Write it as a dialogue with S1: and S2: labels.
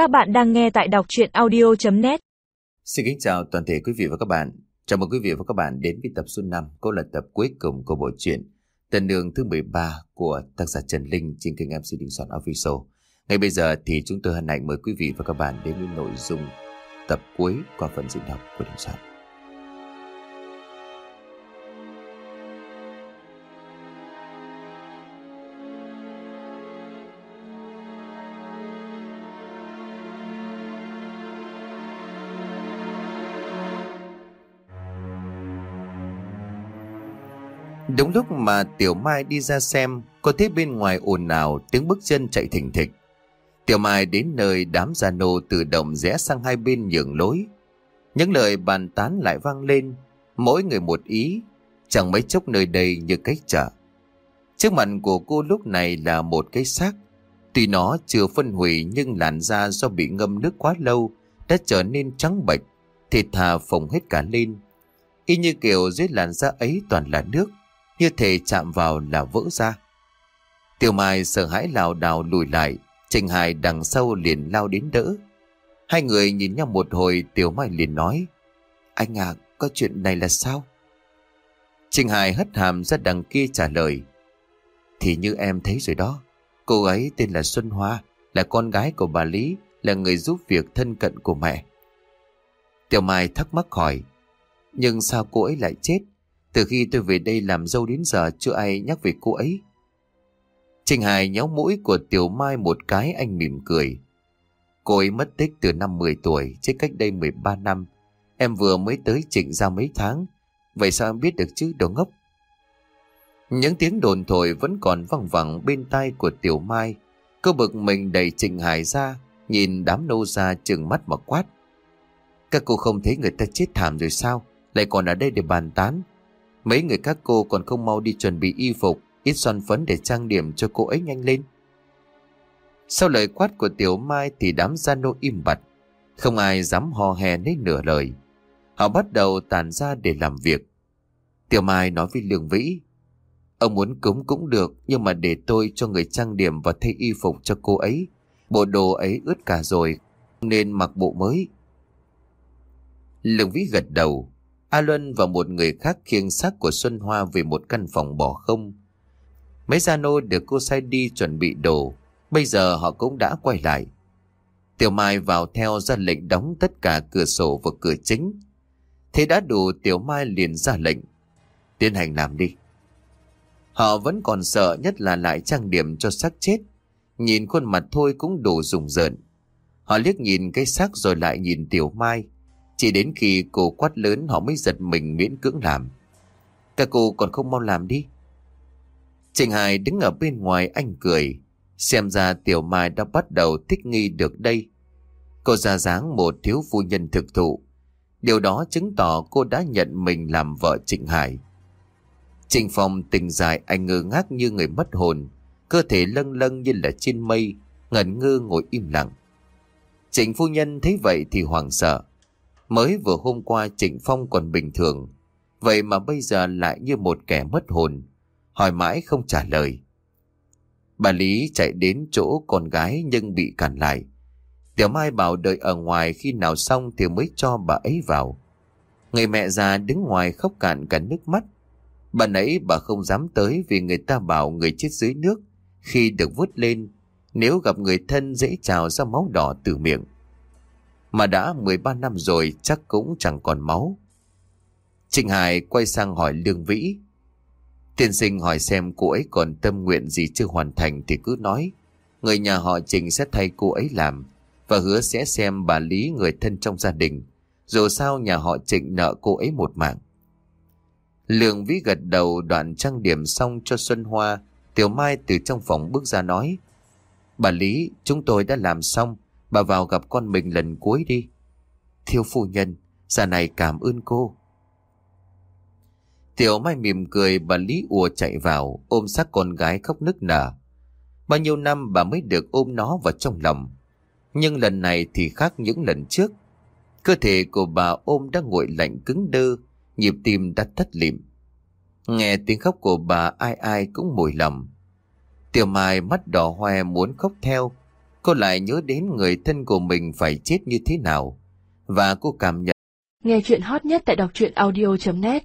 S1: Các bạn đang nghe tại đọc chuyện audio.net
S2: Xin kính chào toàn thể quý vị và các bạn. Chào mừng quý vị và các bạn đến với tập số 5, cũng là tập cuối cùng của bộ truyện Tần đường thứ 13 của tác giả Trần Linh trên kênh MC Đình Soạn Official. Ngay bây giờ thì chúng tôi hân hạnh mời quý vị và các bạn đến với nội dung tập cuối qua phần diễn đọc của Đình Soạn. Đúng lúc mà Tiểu Mai đi ra xem, có thấy bên ngoài ồn ào tiếng bước chân chạy thình thịch. Tiểu Mai đến nơi đám gia nô tự động rẽ sang hai bên nhường lối. Những lời bàn tán lại vang lên, mỗi người một ý, chẳng mấy chốc nơi đây như cách chợ. Trước mặt của cô lúc này là một cái xác. Tuy nó chưa phân hủy nhưng làn da do bị ngâm nước quá lâu đã trở nên trắng bệch, thịt thà phồng hết cả lên. Y như kiểu dưới làn da ấy toàn là nước như thể chạm vào là vỡ ra. Tiểu Mai sợ hãi lảo đảo lùi lại, Trình Hải đằng sau liền lao đến đỡ. Hai người nhìn nhau một hồi Tiểu Mai liền nói, anh à, có chuyện này là sao? Trình Hải hất hàm ra đằng kia trả lời, thì như em thấy rồi đó, cô ấy tên là Xuân Hoa, là con gái của bà Lý, là người giúp việc thân cận của mẹ. Tiểu Mai thắc mắc hỏi, nhưng sao cô ấy lại chết? Từ khi tôi về đây làm dâu đến giờ chưa ai nhắc về cô ấy. Trình Hải nhéo mũi của Tiểu Mai một cái anh mỉm cười. Cô ấy mất tích từ năm 10 tuổi, chết cách đây 13 năm. Em vừa mới tới trịnh ra mấy tháng. Vậy sao em biết được chứ đồ ngốc? Những tiếng đồn thổi vẫn còn văng vẳng bên tai của Tiểu Mai. Cô bực mình đẩy Trình Hải ra, nhìn đám nô ra chừng mắt mà quát. Các cô không thấy người ta chết thảm rồi sao? Lại còn ở đây để bàn tán. Mấy người các cô còn không mau đi chuẩn bị y phục, ít son phấn để trang điểm cho cô ấy nhanh lên. Sau lời quát của Tiểu Mai thì đám gia nô im bặt. Không ai dám hò hè nấy nửa lời. Họ bắt đầu tàn ra để làm việc. Tiểu Mai nói với Lương Vĩ. Ông muốn cúng cũng được, nhưng mà để tôi cho người trang điểm và thay y phục cho cô ấy. Bộ đồ ấy ướt cả rồi, nên mặc bộ mới. Lương Vĩ gật đầu. A Luân và một người khác khiêng xác của Xuân Hoa về một căn phòng bỏ không. Mấy gia nô được cô sai đi chuẩn bị đồ, bây giờ họ cũng đã quay lại. Tiểu Mai vào theo ra lệnh đóng tất cả cửa sổ và cửa chính. Thế đã đủ Tiểu Mai liền ra lệnh. Tiến hành làm đi. Họ vẫn còn sợ nhất là lại trang điểm cho xác chết. Nhìn khuôn mặt thôi cũng đủ rùng rợn. Họ liếc nhìn cái xác rồi lại nhìn Tiểu Mai. Chỉ đến khi cô quát lớn họ mới giật mình miễn cưỡng làm. Các cô còn không mau làm đi. Trình Hải đứng ở bên ngoài anh cười. Xem ra Tiểu Mai đã bắt đầu thích nghi được đây. Cô ra dáng một thiếu phu nhân thực thụ. Điều đó chứng tỏ cô đã nhận mình làm vợ Trịnh Hải. Trịnh Phong tình dài anh ngơ ngác như người mất hồn. Cơ thể lâng lâng như là trên mây, ngẩn ngơ ngồi im lặng. Trịnh phu nhân thấy vậy thì hoảng sợ. Mới vừa hôm qua Trịnh Phong còn bình thường. Vậy mà bây giờ lại như một kẻ mất hồn. Hỏi mãi không trả lời. Bà Lý chạy đến chỗ con gái nhưng bị cản lại. Tiểu Mai bảo đợi ở ngoài khi nào xong thì mới cho bà ấy vào. Người mẹ già đứng ngoài khóc cạn cả nước mắt. Bà nãy bà không dám tới vì người ta bảo người chết dưới nước. Khi được vứt lên, nếu gặp người thân dễ trào ra máu đỏ từ miệng. Mà đã 13 năm rồi chắc cũng chẳng còn máu. Trịnh Hải quay sang hỏi Lương Vĩ. Tiên sinh hỏi xem cô ấy còn tâm nguyện gì chưa hoàn thành thì cứ nói. Người nhà họ Trịnh sẽ thay cô ấy làm và hứa sẽ xem bà Lý người thân trong gia đình. Dù sao nhà họ Trịnh nợ cô ấy một mạng. Lương Vĩ gật đầu đoạn trang điểm xong cho Xuân Hoa. Tiểu Mai từ trong phòng bước ra nói. Bà Lý, chúng tôi đã làm xong. Bà vào gặp con mình lần cuối đi. Thiếu phu nhân, giờ này cảm ơn cô. Tiểu Mai mỉm cười bà Lý ùa chạy vào ôm xác con gái khóc nức nở. Bao nhiêu năm bà mới được ôm nó vào trong lòng. Nhưng lần này thì khác những lần trước. Cơ thể của bà ôm đã nguội lạnh cứng đơ, nhịp tim đã thất lịm. Nghe tiếng khóc của bà ai ai cũng mùi lầm. Tiểu Mai mắt đỏ hoe muốn khóc theo, Cô lại nhớ đến người thân của mình phải chết như thế nào. Và cô cảm nhận
S3: Nghe chuyện hot nhất tại đọc truyện audio.net